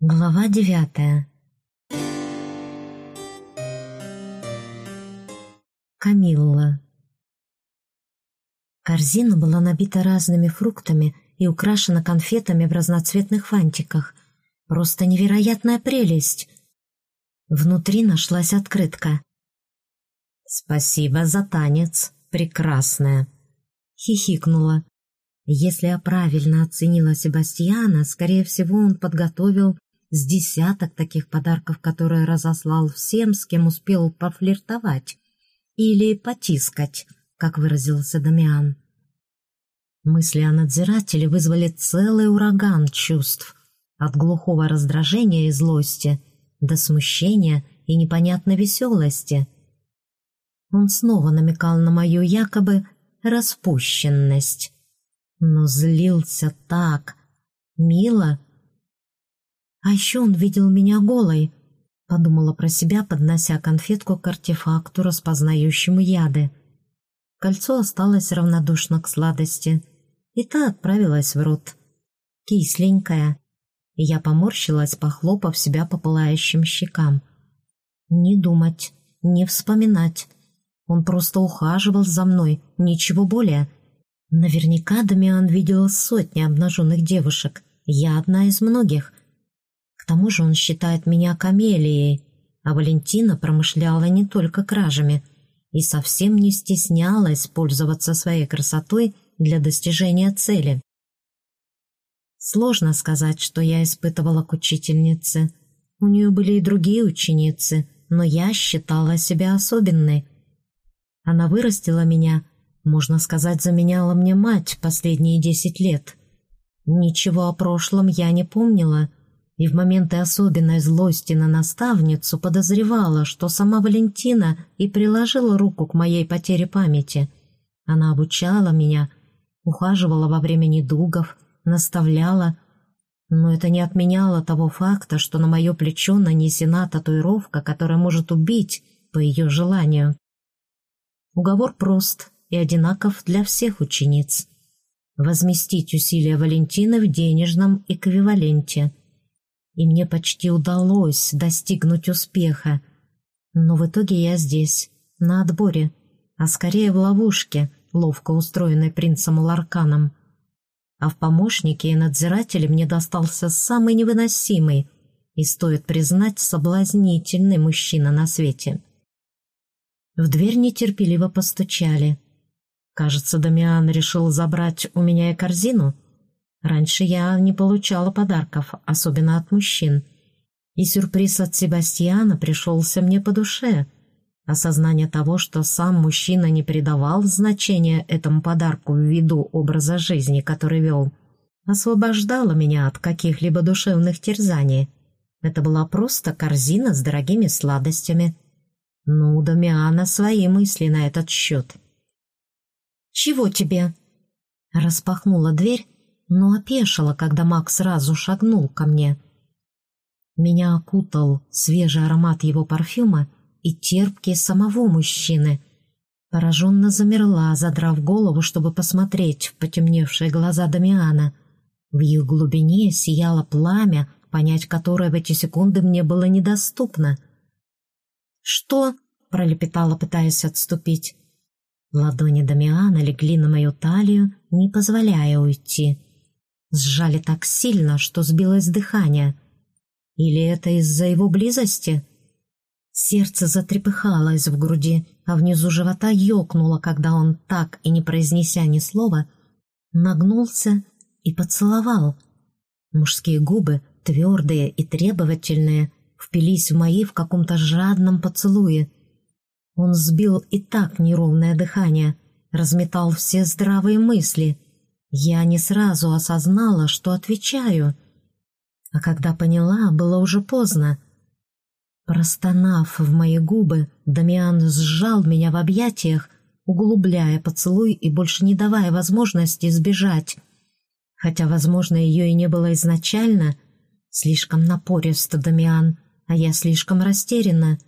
Глава девятая Камилла Корзина была набита разными фруктами и украшена конфетами в разноцветных фантиках. Просто невероятная прелесть! Внутри нашлась открытка. «Спасибо за танец, прекрасная!» Хихикнула. Если я правильно оценила Себастьяна, скорее всего, он подготовил с десяток таких подарков, которые разослал всем, с кем успел пофлиртовать или потискать, как выразился Дамиан. Мысли о надзирателе вызвали целый ураган чувств, от глухого раздражения и злости до смущения и непонятной веселости. Он снова намекал на мою якобы распущенность, но злился так, мило а еще он видел меня голой, подумала про себя, поднося конфетку к артефакту, распознающему яды. Кольцо осталось равнодушно к сладости, и та отправилась в рот. Кисленькая. Я поморщилась, похлопав себя по пылающим щекам. Не думать, не вспоминать. Он просто ухаживал за мной, ничего более. Наверняка Дамиан видел сотни обнаженных девушек. Я одна из многих. Тому же он считает меня камелией, а Валентина промышляла не только кражами и совсем не стеснялась пользоваться своей красотой для достижения цели. Сложно сказать, что я испытывала к учительнице. У нее были и другие ученицы, но я считала себя особенной. Она вырастила меня, можно сказать, заменяла мне мать последние десять лет. Ничего о прошлом я не помнила, и в моменты особенной злости на наставницу подозревала, что сама Валентина и приложила руку к моей потере памяти. Она обучала меня, ухаживала во время недугов, наставляла, но это не отменяло того факта, что на мое плечо нанесена татуировка, которая может убить по ее желанию. Уговор прост и одинаков для всех учениц. Возместить усилия Валентины в денежном эквиваленте – и мне почти удалось достигнуть успеха. Но в итоге я здесь, на отборе, а скорее в ловушке, ловко устроенной принцем Ларканом. А в помощнике и надзирателе мне достался самый невыносимый и, стоит признать, соблазнительный мужчина на свете. В дверь нетерпеливо постучали. Кажется, Дамиан решил забрать у меня и корзину — Раньше я не получала подарков, особенно от мужчин. И сюрприз от Себастьяна пришелся мне по душе. Осознание того, что сам мужчина не придавал значения этому подарку ввиду образа жизни, который вел, освобождало меня от каких-либо душевных терзаний. Это была просто корзина с дорогими сладостями. Ну, Дамиана свои мысли на этот счет. «Чего тебе?» Распахнула дверь но опешила, когда Мак сразу шагнул ко мне. Меня окутал свежий аромат его парфюма и терпкий самого мужчины. Пораженно замерла, задрав голову, чтобы посмотреть в потемневшие глаза Дамиана. В их глубине сияло пламя, понять которое в эти секунды мне было недоступно. «Что?» — пролепетала, пытаясь отступить. Ладони Дамиана легли на мою талию, не позволяя уйти сжали так сильно, что сбилось дыхание. Или это из-за его близости? Сердце затрепыхалось в груди, а внизу живота ёкнуло, когда он, так и не произнеся ни слова, нагнулся и поцеловал. Мужские губы, твердые и требовательные, впились в мои в каком-то жадном поцелуе. Он сбил и так неровное дыхание, разметал все здравые мысли — я не сразу осознала, что отвечаю, а когда поняла, было уже поздно. Простонав в мои губы, Дамиан сжал меня в объятиях, углубляя поцелуй и больше не давая возможности сбежать. Хотя, возможно, ее и не было изначально. Слишком напорист Дамиан, а я слишком растеряна.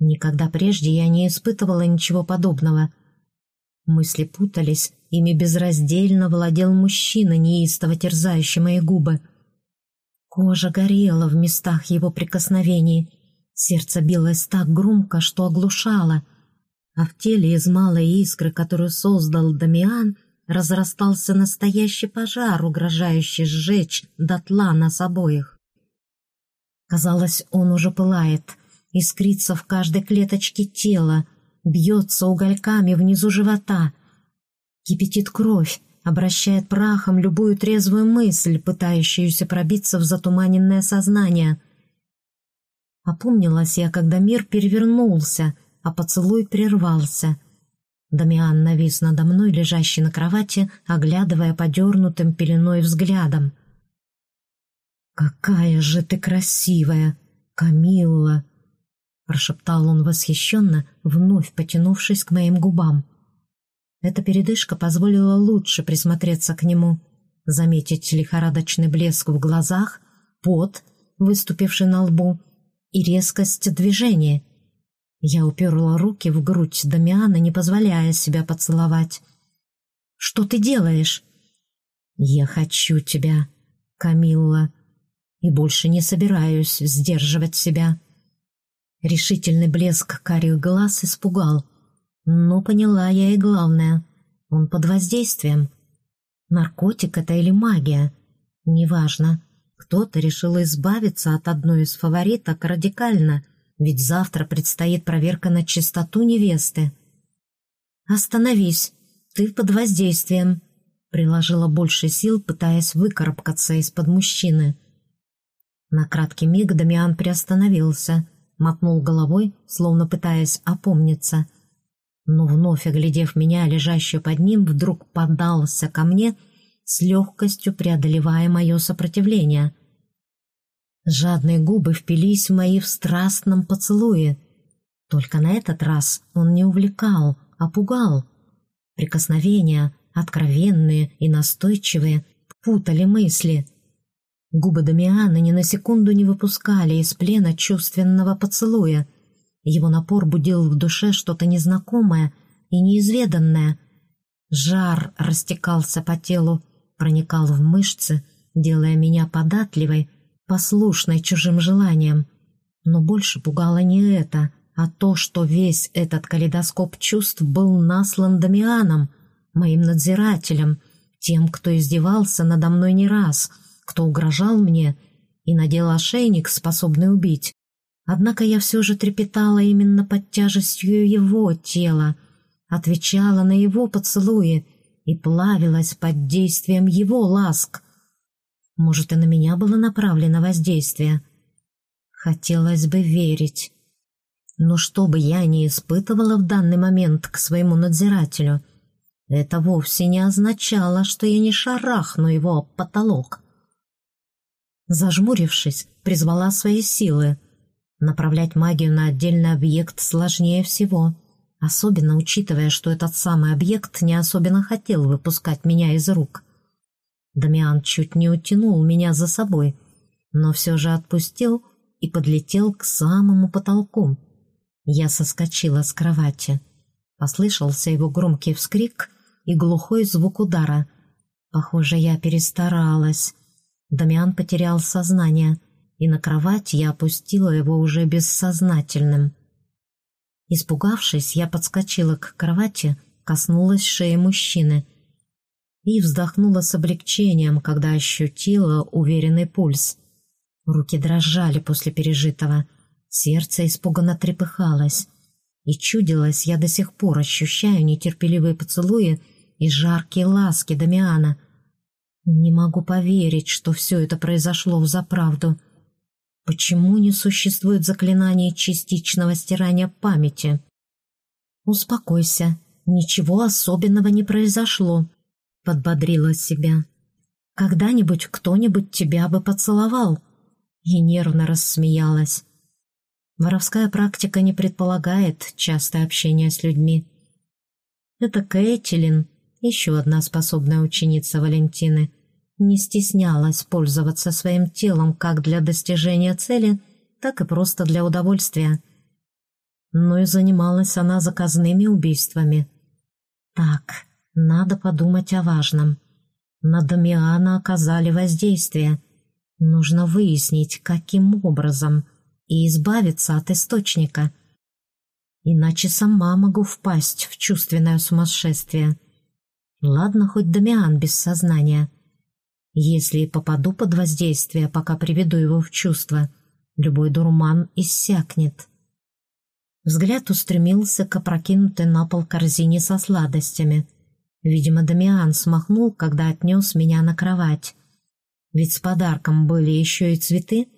Никогда прежде я не испытывала ничего подобного. Мысли путались, Ими безраздельно владел мужчина, неистово терзающий мои губы. Кожа горела в местах его прикосновений. Сердце билось так громко, что оглушало. А в теле из малой искры, которую создал Дамиан, разрастался настоящий пожар, угрожающий сжечь дотла нас обоих. Казалось, он уже пылает, искрится в каждой клеточке тела, бьется угольками внизу живота. Кипятит кровь, обращает прахом любую трезвую мысль, пытающуюся пробиться в затуманенное сознание. Опомнилась я, когда мир перевернулся, а поцелуй прервался. Дамиан навис надо мной, лежащий на кровати, оглядывая подернутым пеленой взглядом. «Какая же ты красивая, Камилла!» прошептал он восхищенно, вновь потянувшись к моим губам. Эта передышка позволила лучше присмотреться к нему, заметить лихорадочный блеск в глазах, пот, выступивший на лбу, и резкость движения. Я уперла руки в грудь Дамиана, не позволяя себя поцеловать. «Что ты делаешь?» «Я хочу тебя, Камилла, и больше не собираюсь сдерживать себя». Решительный блеск карих глаз испугал. Но поняла я и главное. Он под воздействием. Наркотик это или магия? Неважно. Кто-то решил избавиться от одной из фавориток радикально, ведь завтра предстоит проверка на чистоту невесты. «Остановись, ты под воздействием», — приложила больше сил, пытаясь выкарабкаться из-под мужчины. На краткий миг Дамиан приостановился — мотнул головой, словно пытаясь опомниться. Но вновь оглядев меня, лежащую под ним, вдруг подался ко мне, с легкостью преодолевая мое сопротивление. Жадные губы впились в мои в страстном поцелуе. Только на этот раз он не увлекал, а пугал. Прикосновения, откровенные и настойчивые, путали мысли — Губы Дамиана ни на секунду не выпускали из плена чувственного поцелуя. Его напор будил в душе что-то незнакомое и неизведанное. Жар растекался по телу, проникал в мышцы, делая меня податливой, послушной чужим желаниям. Но больше пугало не это, а то, что весь этот калейдоскоп чувств был наслан Дамианом, моим надзирателем, тем, кто издевался надо мной не раз — кто угрожал мне и надел ошейник, способный убить. Однако я все же трепетала именно под тяжестью его тела, отвечала на его поцелуи и плавилась под действием его ласк. Может, и на меня было направлено воздействие. Хотелось бы верить. Но что бы я ни испытывала в данный момент к своему надзирателю, это вовсе не означало, что я не шарахну его об потолок. Зажмурившись, призвала свои силы. Направлять магию на отдельный объект сложнее всего, особенно учитывая, что этот самый объект не особенно хотел выпускать меня из рук. Дамиан чуть не утянул меня за собой, но все же отпустил и подлетел к самому потолку. Я соскочила с кровати. Послышался его громкий вскрик и глухой звук удара. Похоже, я перестаралась. Дамиан потерял сознание, и на кровать я опустила его уже бессознательным. Испугавшись, я подскочила к кровати, коснулась шеи мужчины и вздохнула с облегчением, когда ощутила уверенный пульс. Руки дрожали после пережитого, сердце испуганно трепыхалось, и чудилось, я до сих пор ощущаю нетерпеливые поцелуи и жаркие ласки Дамиана — не могу поверить, что все это произошло в заправду. Почему не существует заклинание частичного стирания памяти? Успокойся, ничего особенного не произошло, подбодрила себя. Когда-нибудь кто-нибудь тебя бы поцеловал. И нервно рассмеялась. Воровская практика не предполагает частое общение с людьми. Это Кэтлин, еще одна способная ученица Валентины, не стеснялась пользоваться своим телом как для достижения цели, так и просто для удовольствия. Но и занималась она заказными убийствами. Так, надо подумать о важном. На Дамиана оказали воздействие. Нужно выяснить, каким образом, и избавиться от источника. Иначе сама могу впасть в чувственное сумасшествие. Ладно, хоть Дамиан без сознания. Если попаду под воздействие, пока приведу его в чувство, любой дурман иссякнет. Взгляд устремился к опрокинутой на пол корзине со сладостями. Видимо, Дамиан смахнул, когда отнес меня на кровать. Ведь с подарком были еще и цветы.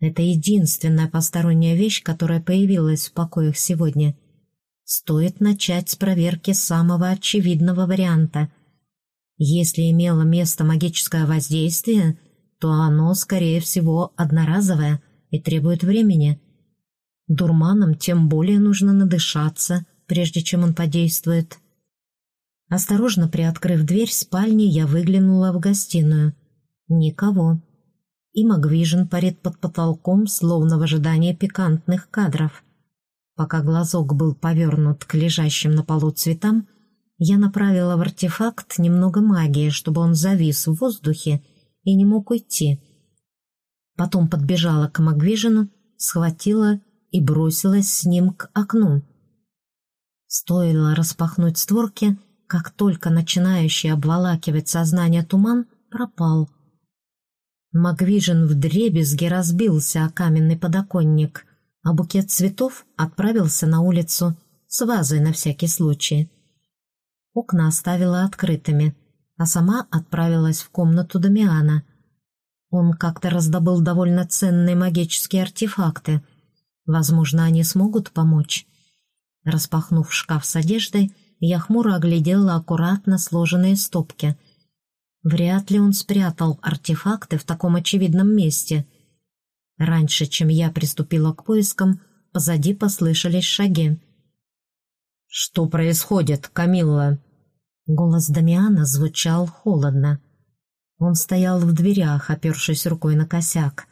Это единственная посторонняя вещь, которая появилась в покоях сегодня. Стоит начать с проверки самого очевидного варианта. Если имело место магическое воздействие, то оно, скорее всего, одноразовое и требует времени. Дурманом тем более нужно надышаться, прежде чем он подействует. Осторожно приоткрыв дверь спальни, я выглянула в гостиную. Никого. И Магвижен парит под потолком, словно в ожидании пикантных кадров. Пока глазок был повернут к лежащим на полу цветам, я направила в артефакт немного магии, чтобы он завис в воздухе и не мог уйти. Потом подбежала к Магвижену, схватила и бросилась с ним к окну. Стоило распахнуть створки, как только начинающий обволакивать сознание туман пропал. Магвижен вдребезги разбился о каменный подоконник, а букет цветов отправился на улицу с вазой на всякий случай. Окна оставила открытыми, а сама отправилась в комнату Дамиана. Он как-то раздобыл довольно ценные магические артефакты. Возможно, они смогут помочь. Распахнув шкаф с одеждой, я хмуро оглядела аккуратно сложенные стопки. Вряд ли он спрятал артефакты в таком очевидном месте. Раньше, чем я приступила к поискам, позади послышались шаги. «Что происходит, Камилла?» Голос Дамиана звучал холодно. Он стоял в дверях, опершись рукой на косяк.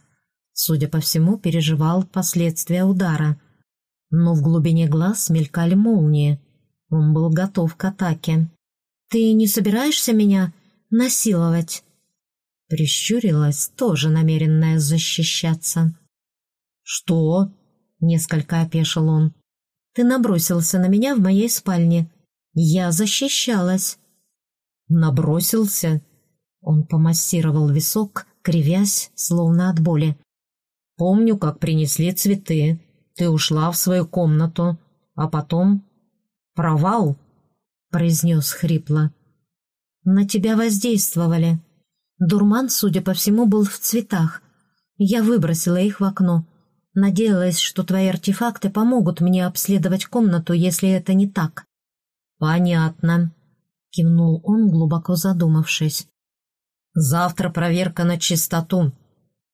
Судя по всему, переживал последствия удара. Но в глубине глаз мелькали молнии. Он был готов к атаке. «Ты не собираешься меня насиловать?» Прищурилась, тоже намеренная защищаться. «Что?» — несколько опешил он. «Ты набросился на меня в моей спальне. Я защищалась». «Набросился?» Он помассировал висок, кривясь, словно от боли. «Помню, как принесли цветы. Ты ушла в свою комнату, а потом «Провал?» — произнес хрипло. «На тебя воздействовали. Дурман, судя по всему, был в цветах. Я выбросила их в окно. Надеялась, что твои артефакты помогут мне обследовать комнату, если это не так». «Понятно», — кивнул он, глубоко задумавшись. «Завтра проверка на чистоту.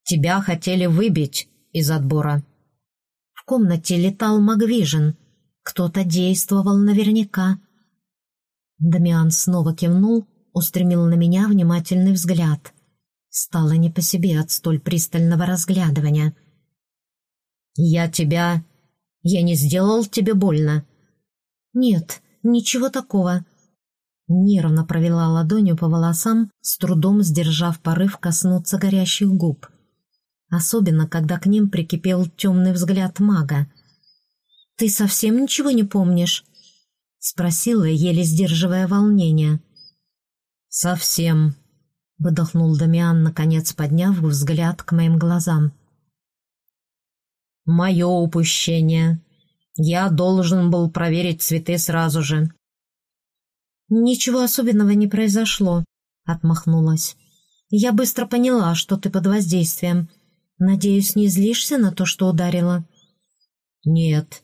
Тебя хотели выбить из отбора». В комнате летал Магвижин — кто-то действовал наверняка. Дамиан снова кивнул, устремил на меня внимательный взгляд. Стало не по себе от столь пристального разглядывания. «Я тебя... Я не сделал тебе больно?» «Нет, ничего такого». Нервно провела ладонью по волосам, с трудом сдержав порыв коснуться горящих губ. Особенно, когда к ним прикипел темный взгляд мага. «Ты совсем ничего не помнишь?» — спросила, еле сдерживая волнение. «Совсем», — выдохнул Дамиан, наконец подняв взгляд к моим глазам. «Мое упущение. Я должен был проверить цветы сразу же». «Ничего особенного не произошло», — отмахнулась. «Я быстро поняла, что ты под воздействием. Надеюсь, не злишься на то, что ударила?» «Нет»,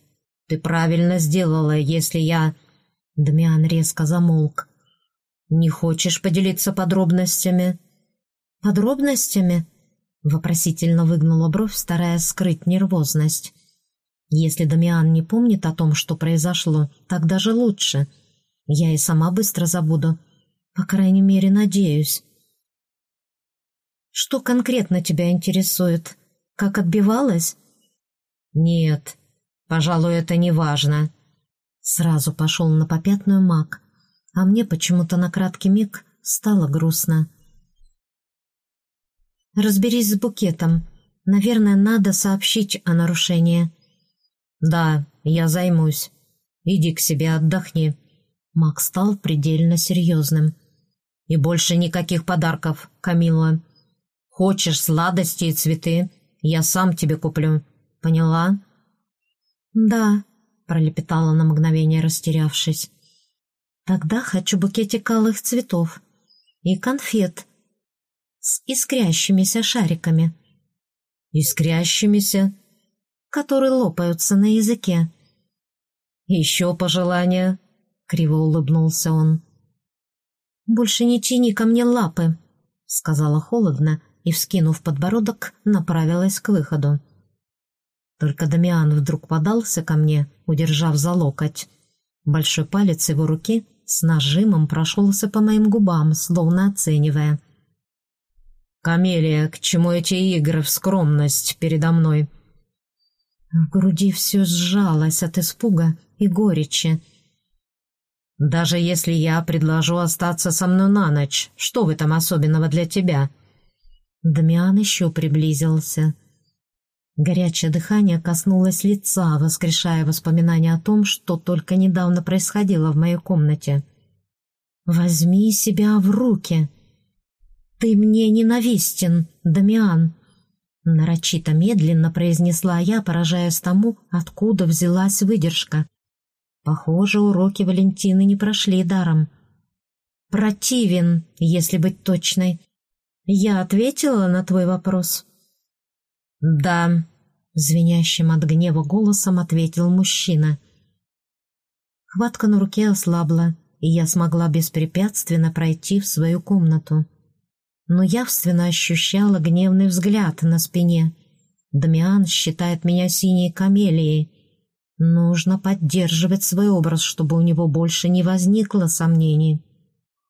ты правильно сделала, если я...» Дмиан резко замолк. «Не хочешь поделиться подробностями?» «Подробностями?» Вопросительно выгнула бровь, стараясь скрыть нервозность. «Если Дамиан не помнит о том, что произошло, так даже лучше. Я и сама быстро забуду. По крайней мере, надеюсь». «Что конкретно тебя интересует? Как отбивалась?» «Нет, Пожалуй, это не важно. Сразу пошел на попятную маг, а мне почему-то на краткий миг стало грустно. Разберись с букетом. Наверное, надо сообщить о нарушении». «Да, я займусь. Иди к себе отдохни». Мак стал предельно серьезным. «И больше никаких подарков, Камилла. Хочешь сладости и цветы? Я сам тебе куплю. Поняла?» «Да», — пролепетала на мгновение, растерявшись. «Тогда хочу букетик алых цветов и конфет с искрящимися шариками». «Искрящимися?» «Которые лопаются на языке». «Еще пожелания?» — криво улыбнулся он. «Больше не тяни ко мне лапы», — сказала холодно и, вскинув подбородок, направилась к выходу. Только Дамиан вдруг подался ко мне, удержав за локоть. Большой палец его руки с нажимом прошелся по моим губам, словно оценивая. «Камелия, к чему эти игры в скромность передо мной?» В груди все сжалось от испуга и горечи. «Даже если я предложу остаться со мной на ночь, что в этом особенного для тебя?» Дамиан еще приблизился. Горячее дыхание коснулось лица, воскрешая воспоминания о том, что только недавно происходило в моей комнате. «Возьми себя в руки!» «Ты мне ненавистен, Дамиан!» Нарочито медленно произнесла я, поражаясь тому, откуда взялась выдержка. Похоже, уроки Валентины не прошли даром. «Противен, если быть точной. Я ответила на твой вопрос?» «Да», — звенящим от гнева голосом ответил мужчина. Хватка на руке ослабла, и я смогла беспрепятственно пройти в свою комнату. Но явственно ощущала гневный взгляд на спине. Дамиан считает меня синей камелией. Нужно поддерживать свой образ, чтобы у него больше не возникло сомнений.